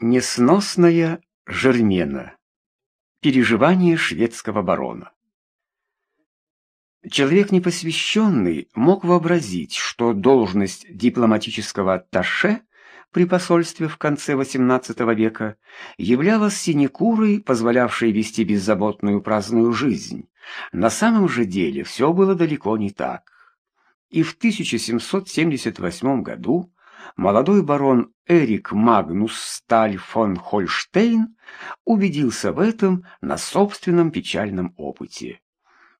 Несносная Жермена. Переживание шведского барона. Человек непосвященный мог вообразить, что должность дипломатического атташе при посольстве в конце XVIII века являлась синекурой, позволявшей вести беззаботную праздную жизнь. На самом же деле все было далеко не так. И в 1778 году молодой барон Эрик Магнус Сталь фон Хольштейн убедился в этом на собственном печальном опыте.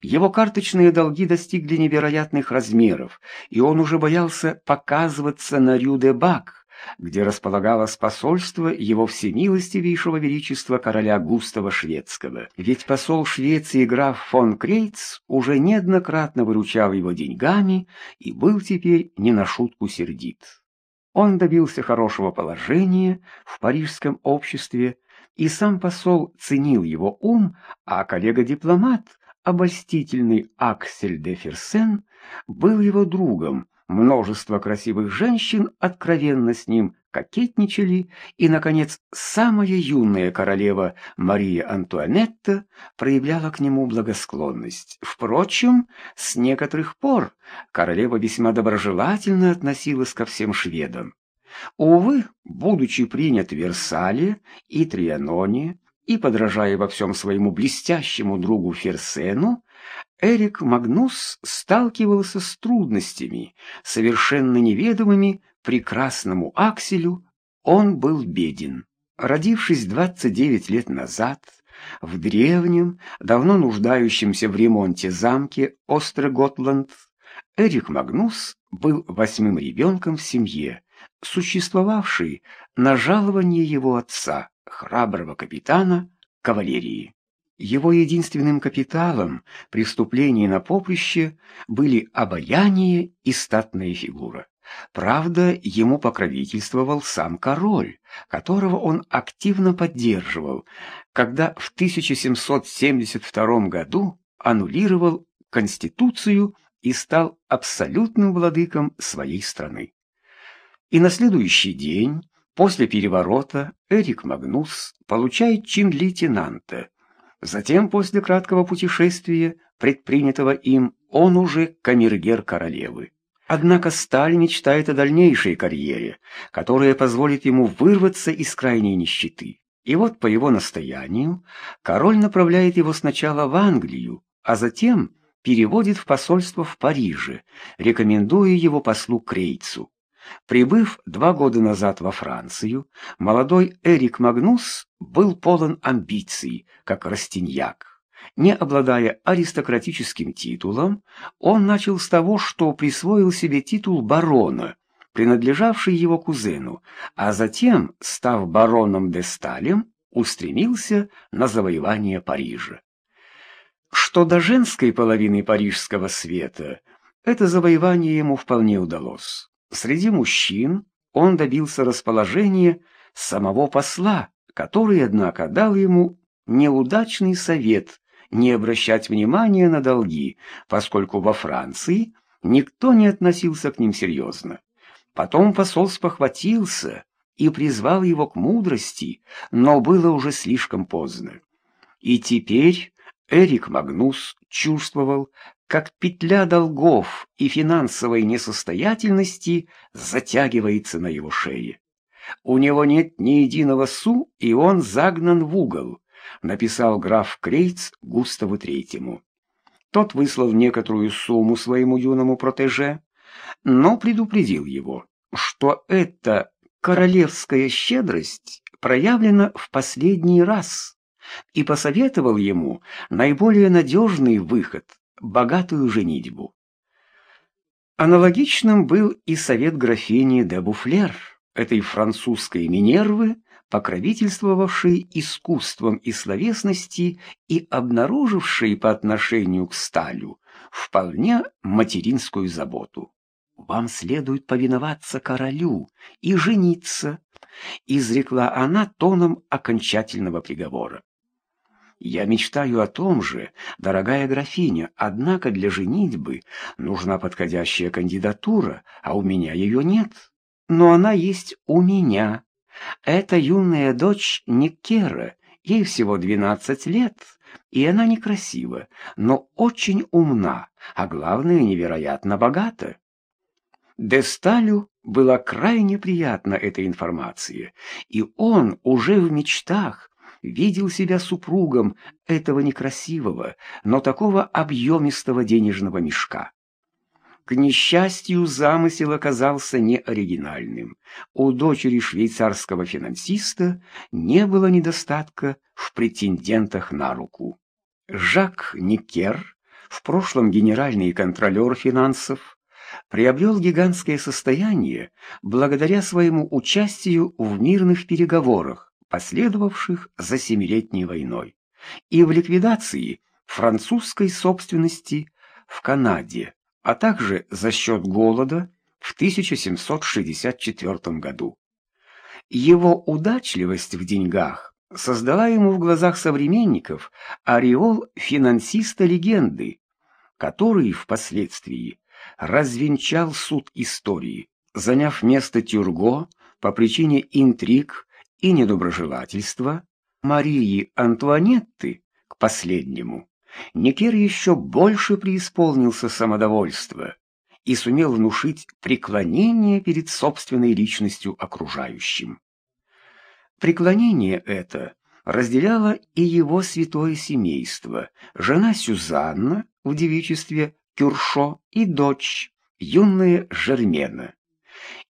Его карточные долги достигли невероятных размеров, и он уже боялся показываться на Рю-де-Бак, где располагалось посольство его всемилостивейшего величества короля Густава Шведского. Ведь посол Швеции граф фон Крейц уже неоднократно выручал его деньгами и был теперь не на шутку сердит. Он добился хорошего положения в парижском обществе, и сам посол ценил его ум, а коллега-дипломат, обольстительный Аксель де Ферсен, был его другом, Множество красивых женщин откровенно с ним кокетничали, и, наконец, самая юная королева Мария Антуанетта проявляла к нему благосклонность. Впрочем, с некоторых пор королева весьма доброжелательно относилась ко всем шведам. Увы, будучи принят в Версале и Трианоне, и подражая во всем своему блестящему другу Ферсену, Эрик Магнус сталкивался с трудностями, совершенно неведомыми прекрасному Акселю, он был беден. Родившись 29 лет назад, в древнем, давно нуждающемся в ремонте замке Остроготланд, Эрик Магнус был восьмым ребенком в семье, существовавшей на жалование его отца, храброго капитана кавалерии. Его единственным капиталом преступлений на поприще были обаяние и статная фигура. Правда, ему покровительствовал сам король, которого он активно поддерживал, когда в 1772 году аннулировал Конституцию и стал абсолютным владыком своей страны. И на следующий день, после переворота, Эрик Магнус получает чин лейтенанта, Затем, после краткого путешествия, предпринятого им, он уже камергер королевы. Однако Сталь мечтает о дальнейшей карьере, которая позволит ему вырваться из крайней нищеты. И вот по его настоянию король направляет его сначала в Англию, а затем переводит в посольство в Париже, рекомендуя его послу Крейцу. Прибыв два года назад во Францию, молодой Эрик Магнус был полон амбиций, как Растиньяк. Не обладая аристократическим титулом, он начал с того, что присвоил себе титул барона, принадлежавший его кузену, а затем, став бароном де Сталем, устремился на завоевание Парижа. Что до женской половины парижского света, это завоевание ему вполне удалось. Среди мужчин он добился расположения самого посла, который, однако, дал ему неудачный совет не обращать внимания на долги, поскольку во Франции никто не относился к ним серьезно. Потом посол спохватился и призвал его к мудрости, но было уже слишком поздно. И теперь Эрик Магнус чувствовал, как петля долгов и финансовой несостоятельности затягивается на его шее. У него нет ни единого су, и он загнан в угол, написал граф Крейц Густаву Третьему. Тот выслал некоторую сумму своему юному протеже, но предупредил его, что эта королевская щедрость проявлена в последний раз, и посоветовал ему наиболее надежный выход богатую женитьбу. Аналогичным был и совет графини де Буфлер, этой французской Минервы, покровительствовавшей искусством и словесности и обнаружившей по отношению к сталю вполне материнскую заботу. «Вам следует повиноваться королю и жениться», — изрекла она тоном окончательного приговора. Я мечтаю о том же, дорогая графиня, однако для женитьбы нужна подходящая кандидатура, а у меня ее нет. Но она есть у меня, Это юная дочь Никера, ей всего 12 лет, и она некрасива, но очень умна, а главное, невероятно богата. Десталю была крайне приятна эта информация, и он уже в мечтах видел себя супругом этого некрасивого, но такого объемистого денежного мешка. К несчастью, замысел оказался неоригинальным. У дочери швейцарского финансиста не было недостатка в претендентах на руку. Жак Никер, в прошлом генеральный контролер финансов, приобрел гигантское состояние благодаря своему участию в мирных переговорах, последовавших за Семилетней войной, и в ликвидации французской собственности в Канаде а также за счет голода в 1764 году. Его удачливость в деньгах создала ему в глазах современников ореол финансиста-легенды, который впоследствии развенчал суд истории, заняв место Тюрго по причине интриг и недоброжелательства Марии Антуанетты к последнему. Никер еще больше преисполнился самодовольства и сумел внушить преклонение перед собственной личностью окружающим. Преклонение это разделяло и его святое семейство, жена Сюзанна в девичестве Кюршо и дочь, юная Жермена.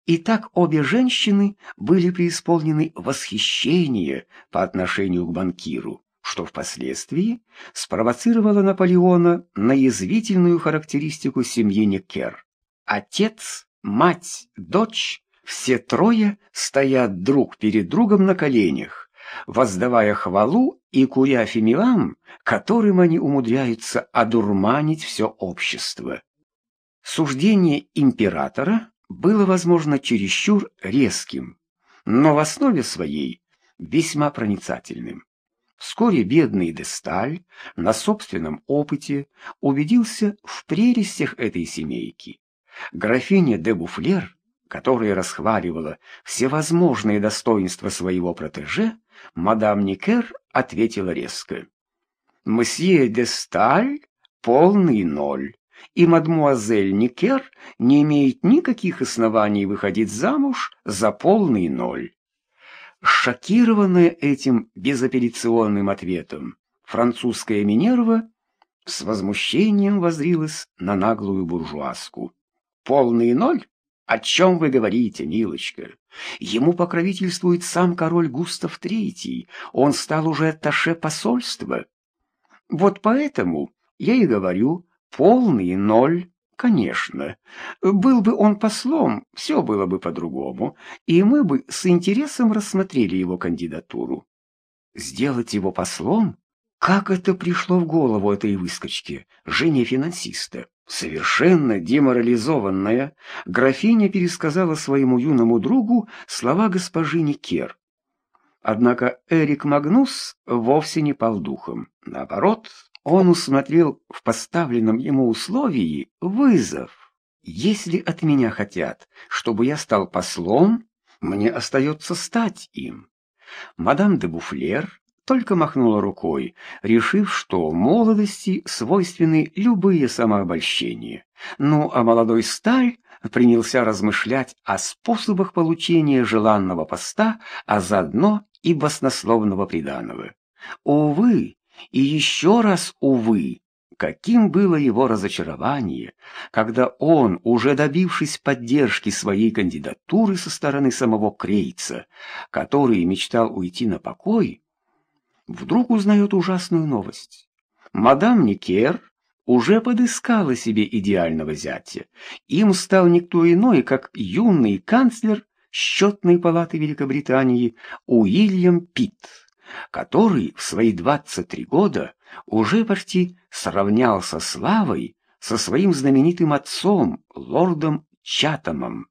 И так обе женщины были преисполнены восхищения по отношению к банкиру что впоследствии спровоцировало Наполеона на язвительную характеристику семьи Некер. Отец, мать, дочь — все трое стоят друг перед другом на коленях, воздавая хвалу и куря фимиам, которым они умудряются одурманить все общество. Суждение императора было, возможно, чересчур резким, но в основе своей весьма проницательным. Вскоре бедный Десталь на собственном опыте убедился в прелестях этой семейки. Графиня де Буфлер, которая расхваливала всевозможные достоинства своего протеже, мадам Никер ответила резко. «Мсье Десталь — полный ноль, и мадмуазель Никер не имеет никаких оснований выходить замуж за полный ноль». Шокированная этим безапелляционным ответом, французская Минерва с возмущением возрилась на наглую буржуазку. «Полный ноль? О чем вы говорите, милочка? Ему покровительствует сам король Густав III, он стал уже атташе посольства. Вот поэтому я и говорю, полный ноль». Конечно, был бы он послом, все было бы по-другому, и мы бы с интересом рассмотрели его кандидатуру. Сделать его послом? Как это пришло в голову этой выскочке, жене финансиста? Совершенно деморализованная, графиня пересказала своему юному другу слова госпожи Никер. Однако Эрик Магнус вовсе не пал духом. Наоборот, он усмотрел в поставленном ему условии вызов. Если от меня хотят, чтобы я стал послом, мне остается стать им. Мадам де Буфлер только махнула рукой, решив, что молодости свойственны любые самообольщения. Ну, а молодой сталь принялся размышлять о способах получения желанного поста, а заодно и баснословного приданого. Увы, и еще раз, увы, каким было его разочарование, когда он, уже добившись поддержки своей кандидатуры со стороны самого Крейца, который мечтал уйти на покой, вдруг узнает ужасную новость. Мадам Никер уже подыскала себе идеального зятя. Им стал никто иной, как юный канцлер счетной палаты Великобритании Уильям Питт который в свои 23 года уже почти сравнялся славой со своим знаменитым отцом, лордом Чатамом.